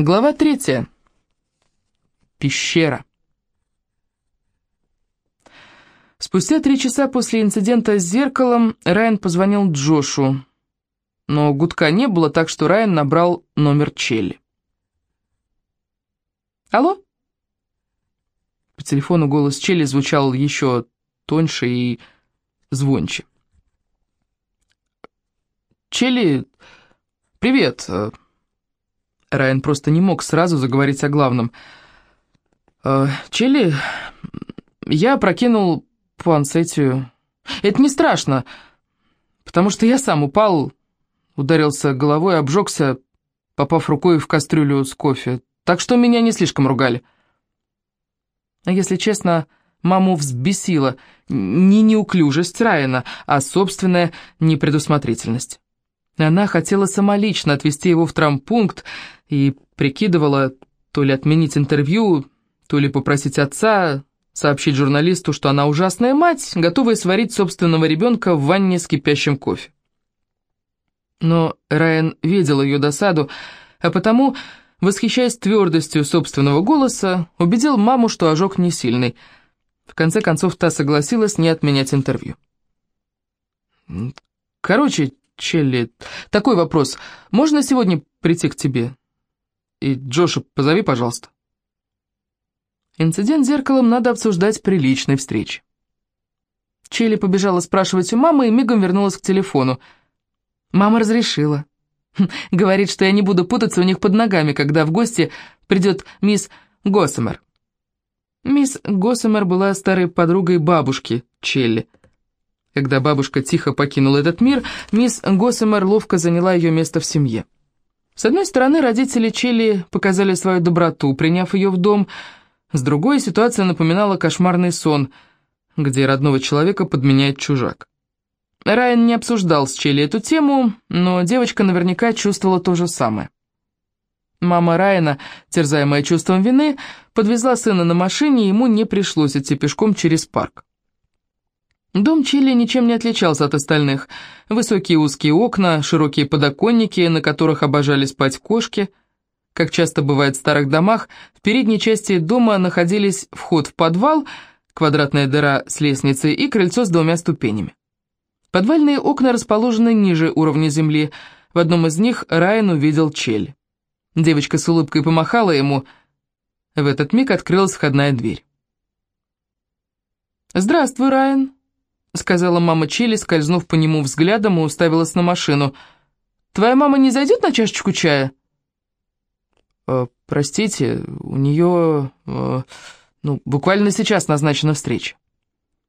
Глава третья. Пещера. Спустя три часа после инцидента с зеркалом Райан позвонил Джошу, но гудка не было, так что Райан набрал номер Челли. «Алло?» По телефону голос Челли звучал еще тоньше и звонче. «Челли, привет!» Райан просто не мог сразу заговорить о главном. «Э, «Челли, я прокинул пуансетию. Это не страшно, потому что я сам упал, ударился головой, обжегся, попав рукой в кастрюлю с кофе, так что меня не слишком ругали. А если честно, маму взбесила не неуклюжесть Райана, а собственная непредусмотрительность. Она хотела самолично отвезти его в травмпункт и прикидывала то ли отменить интервью, то ли попросить отца сообщить журналисту, что она ужасная мать, готовая сварить собственного ребенка в ванне с кипящим кофе. Но Райан видел ее досаду, а потому, восхищаясь твердостью собственного голоса, убедил маму, что ожог не сильный. В конце концов, та согласилась не отменять интервью. «Короче, Челли, такой вопрос. Можно сегодня прийти к тебе? И Джоша позови, пожалуйста». Инцидент зеркалом надо обсуждать при личной встрече. Челли побежала спрашивать у мамы и мигом вернулась к телефону. Мама разрешила. Говорит, что я не буду путаться у них под ногами, когда в гости придет мисс Госсомер. Мисс Госсомер была старой подругой бабушки Челли. Когда бабушка тихо покинула этот мир, мисс Госсомер ловко заняла ее место в семье. С одной стороны, родители Челли показали свою доброту, приняв ее в дом, с другой, ситуация напоминала кошмарный сон, где родного человека подменяет чужак. Райан не обсуждал с Челли эту тему, но девочка наверняка чувствовала то же самое. Мама Райана, терзаемая чувством вины, подвезла сына на машине, и ему не пришлось идти пешком через парк. Дом Чилли ничем не отличался от остальных. Высокие узкие окна, широкие подоконники, на которых обожали спать кошки – как часто бывает в старых домах, в передней части дома находились вход в подвал, квадратная дыра с лестницей и крыльцо с двумя ступенями. Подвальные окна расположены ниже уровня земли. В одном из них Райан увидел чель. Девочка с улыбкой помахала ему. В этот миг открылась входная дверь. «Здравствуй, Райан», — сказала мама Челли, скользнув по нему взглядом и уставилась на машину. «Твоя мама не зайдет на чашечку чая?» Э, простите, у нее, э, ну, буквально сейчас назначена встреча».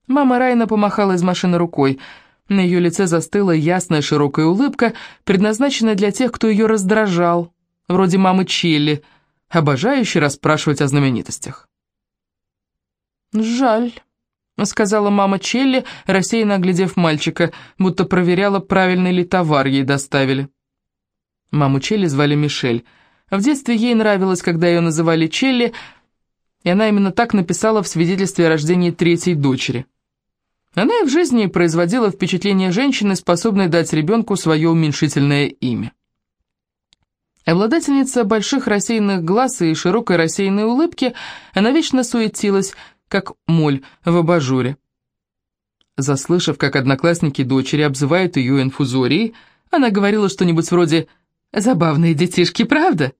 Мама Райна помахала из машины рукой. На ее лице застыла ясная широкая улыбка, предназначенная для тех, кто ее раздражал, вроде мамы Чилли, обожающей расспрашивать о знаменитостях. «Жаль», — сказала мама Челли, рассеянно оглядев мальчика, будто проверяла, правильный ли товар ей доставили. Маму Челли звали Мишель — в детстве ей нравилось, когда ее называли Челли, и она именно так написала в свидетельстве о рождении третьей дочери. Она и в жизни производила впечатление женщины, способной дать ребенку свое уменьшительное имя. Обладательница больших рассеянных глаз и широкой рассеянной улыбки, она вечно суетилась, как моль в абажуре. Заслышав, как одноклассники дочери обзывают ее инфузорией, она говорила что-нибудь вроде «Забавные детишки, правда?»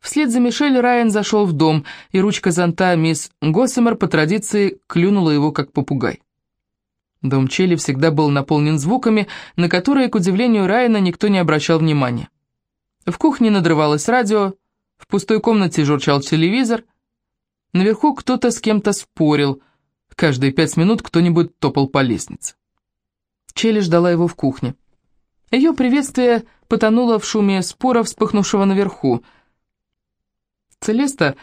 Вслед за Мишель Райан зашел в дом, и ручка зонта мисс Госсемер по традиции клюнула его как попугай. Дом Челли всегда был наполнен звуками, на которые, к удивлению Райана, никто не обращал внимания. В кухне надрывалось радио, в пустой комнате журчал телевизор, наверху кто-то с кем-то спорил, каждые пять минут кто-нибудь топал по лестнице. Челли ждала его в кухне. Ее приветствие потонуло в шуме спора, вспыхнувшего наверху — Целеста,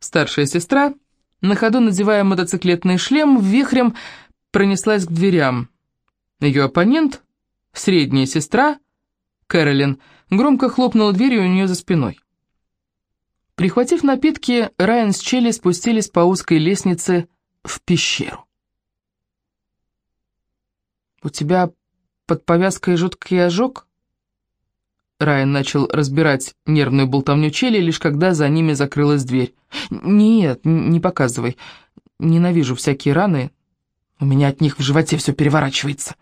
старшая сестра, на ходу надевая мотоциклетный шлем, вихрем пронеслась к дверям. Ее оппонент, средняя сестра, Кэролин, громко хлопнула дверью у нее за спиной. Прихватив напитки, Райан с Челли спустились по узкой лестнице в пещеру. «У тебя под повязкой жуткий ожог?» Райан начал разбирать нервную болтовню Челли, лишь когда за ними закрылась дверь. «Нет, не показывай. Ненавижу всякие раны. У меня от них в животе все переворачивается».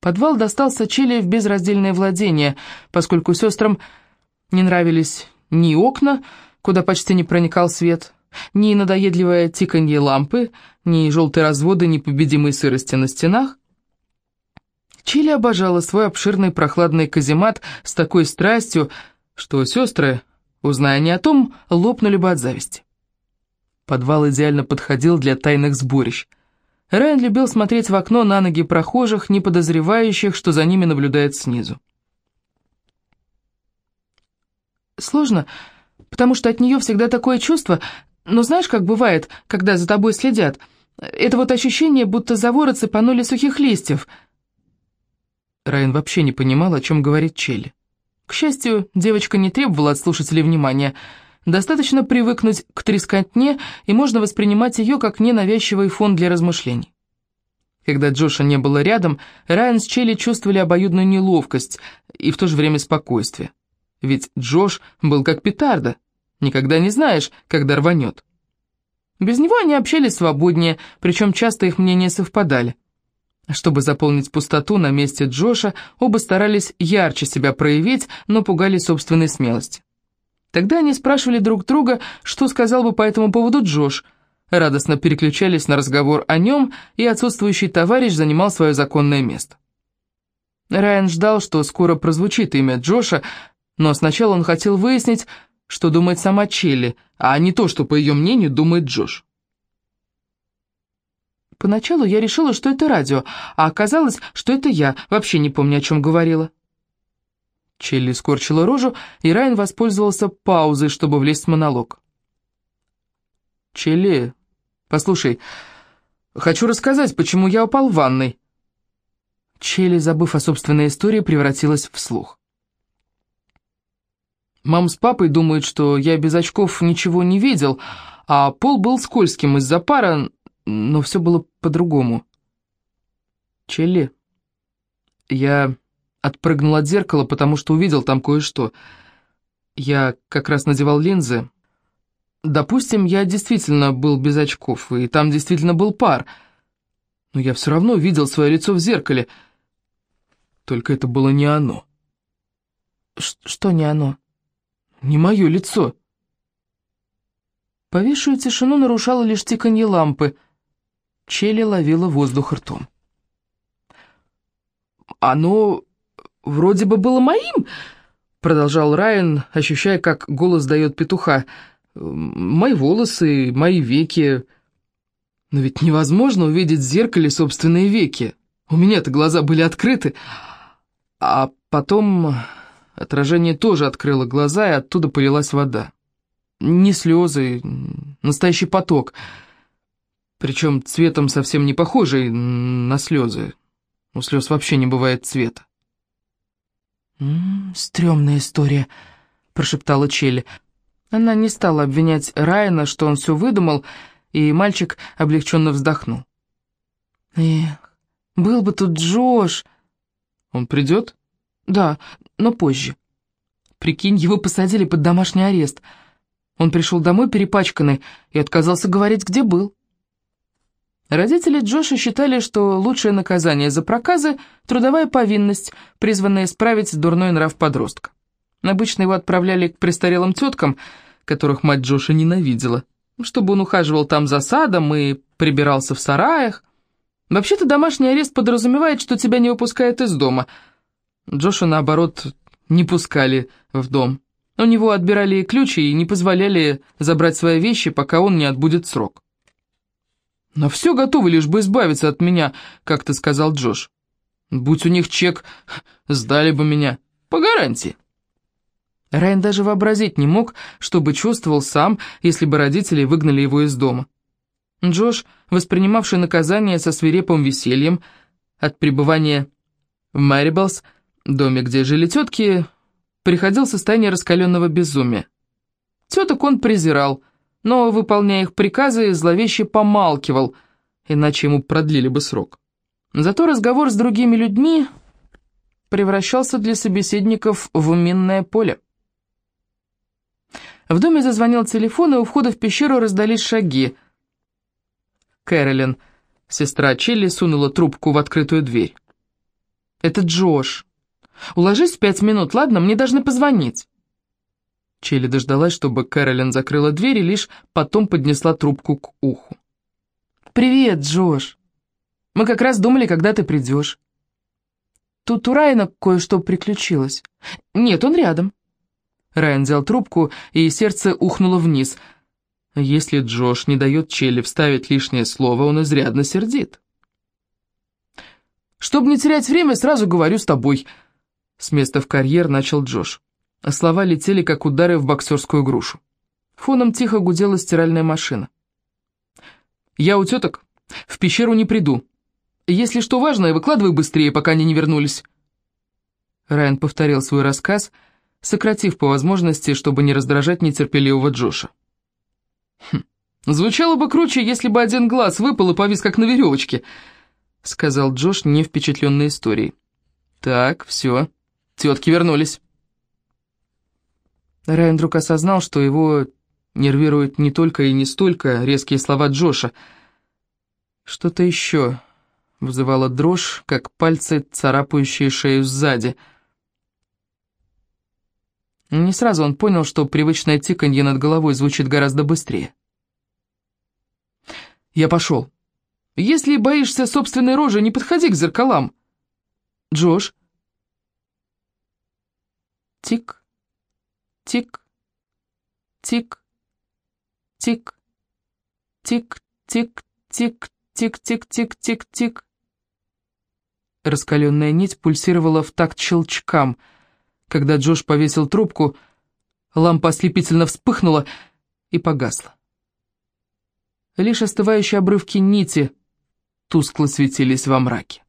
Подвал достался Челли в безраздельное владение, поскольку сестрам не нравились ни окна, куда почти не проникал свет, ни надоедливое тиканье лампы, ни желтые разводы непобедимой сырости на стенах. Чили обожала свой обширный прохладный каземат с такой страстью, что сестры, узная не о том, лопнули бы от зависти. Подвал идеально подходил для тайных сборищ. Райан любил смотреть в окно на ноги прохожих, не подозревающих, что за ними наблюдает снизу. Сложно, потому что от нее всегда такое чувство, но знаешь, как бывает, когда за тобой следят? Это вот ощущение, будто за ворот цепанули сухих листьев — Райан вообще не понимал, о чем говорит Челли. К счастью, девочка не требовала от слушателей внимания. Достаточно привыкнуть к трескотне, и можно воспринимать ее как ненавязчивый фон для размышлений. Когда Джоша не было рядом, Райан с Челли чувствовали обоюдную неловкость и в то же время спокойствие. Ведь Джош был как петарда, никогда не знаешь, когда рванет. Без него они общались свободнее, причем часто их мнения совпадали. Чтобы заполнить пустоту на месте Джоша, оба старались ярче себя проявить, но пугали собственной смелости. Тогда они спрашивали друг друга, что сказал бы по этому поводу Джош. Радостно переключались на разговор о нем, и отсутствующий товарищ занимал свое законное место. Райан ждал, что скоро прозвучит имя Джоша, но сначала он хотел выяснить, что думает сама Челли, а не то, что, по ее мнению, думает Джош. Поначалу я решила, что это радио, а оказалось, что это я, вообще не помню, о чем говорила. Челли скорчила рожу, и Райан воспользовался паузой, чтобы влезть в монолог. «Челли, послушай, хочу рассказать, почему я упал в ванной». Челли, забыв о собственной истории, превратилась в слух. Мам с папой думают, что я без очков ничего не видел, а пол был скользким из-за пара, но все было по-другому. Челли, я отпрыгнул от зеркала, потому что увидел там кое-что. Я как раз надевал линзы. Допустим, я действительно был без очков, и там действительно был пар, но я все равно видел свое лицо в зеркале. Только это было не оно. Ш что не оно? Не мое лицо. Повисшую тишину нарушало лишь тиканье лампы — Челли ловила воздух ртом. «Оно вроде бы было моим», — продолжал Райан, ощущая, как голос дает петуха. «Мои волосы, мои веки. Но ведь невозможно увидеть в зеркале собственные веки. У меня-то глаза были открыты. А потом отражение тоже открыло глаза, и оттуда полилась вода. Не слезы, настоящий поток — причем цветом совсем не похожий на слезы. У слез вообще не бывает цвета. «М -м, «Стремная история», — прошептала Челли. Она не стала обвинять Райана, что он все выдумал, и мальчик облегченно вздохнул. «Эх, был бы тут Джош!» «Он придет?» «Да, но позже. Прикинь, его посадили под домашний арест. Он пришел домой перепачканный и отказался говорить, где был». Родители Джоша считали, что лучшее наказание за проказы – трудовая повинность, призванная исправить дурной нрав подростка. Обычно его отправляли к престарелым теткам, которых мать Джоша ненавидела, чтобы он ухаживал там за садом и прибирался в сараях. Вообще-то домашний арест подразумевает, что тебя не выпускают из дома. Джоша, наоборот, не пускали в дом. У него отбирали ключи и не позволяли забрать свои вещи, пока он не отбудет срок. «На все готовы, лишь бы избавиться от меня», — как-то сказал Джош. «Будь у них чек, сдали бы меня. По гарантии». Райан даже вообразить не мог, что бы чувствовал сам, если бы родители выгнали его из дома. Джош, воспринимавший наказание со свирепым весельем от пребывания в Мэриблс, доме, где жили тетки, приходил в состояние раскаленного безумия. Теток он презирал — но, выполняя их приказы, зловеще помалкивал, иначе ему продлили бы срок. Зато разговор с другими людьми превращался для собеседников в минное поле. В доме зазвонил телефон, и у входа в пещеру раздались шаги. Кэролин, сестра Челли, сунула трубку в открытую дверь. «Это Джош. Уложись в пять минут, ладно? Мне должны позвонить». Челли дождалась, чтобы Кэролин закрыла дверь, и лишь потом поднесла трубку к уху. «Привет, Джош. Мы как раз думали, когда ты придешь. Тут у Райана кое-что приключилось. Нет, он рядом». Райан взял трубку, и сердце ухнуло вниз. Если Джош не дает Челли вставить лишнее слово, он изрядно сердит. «Чтобы не терять время, сразу говорю с тобой», — с места в карьер начал Джош. слова летели, как удары в боксерскую грушу. Фоном тихо гудела стиральная машина. «Я у теток. В пещеру не приду. Если что важное, выкладывай быстрее, пока они не вернулись». Райан повторил свой рассказ — сократив по возможности, чтобы не раздражать нетерпеливого Джоша. «Хм, «Звучало бы круче, если бы один глаз выпал и повис как на веревочке», — сказал Джош, не впечатленной историей. «Так, все, тетки вернулись». Райан вдруг осознал, что его нервируют не только и не столько резкие слова Джоша. Что-то еще вызывало дрожь, как пальцы, царапающие шею сзади — не сразу он понял, что привычное тиканье над головой звучит гораздо быстрее. «Я пошел. Если боишься собственной рожи, не подходи к зеркалам. Джош?» Тик, тик, тик, тик, тик, тик, тик, тик, тик, тик, тик, тик. Раскаленная нить пульсировала в такт щелчкам — когда Джош повесил трубку, лампа ослепительно вспыхнула и погасла. Лишь остывающие обрывки нити тускло светились во мраке.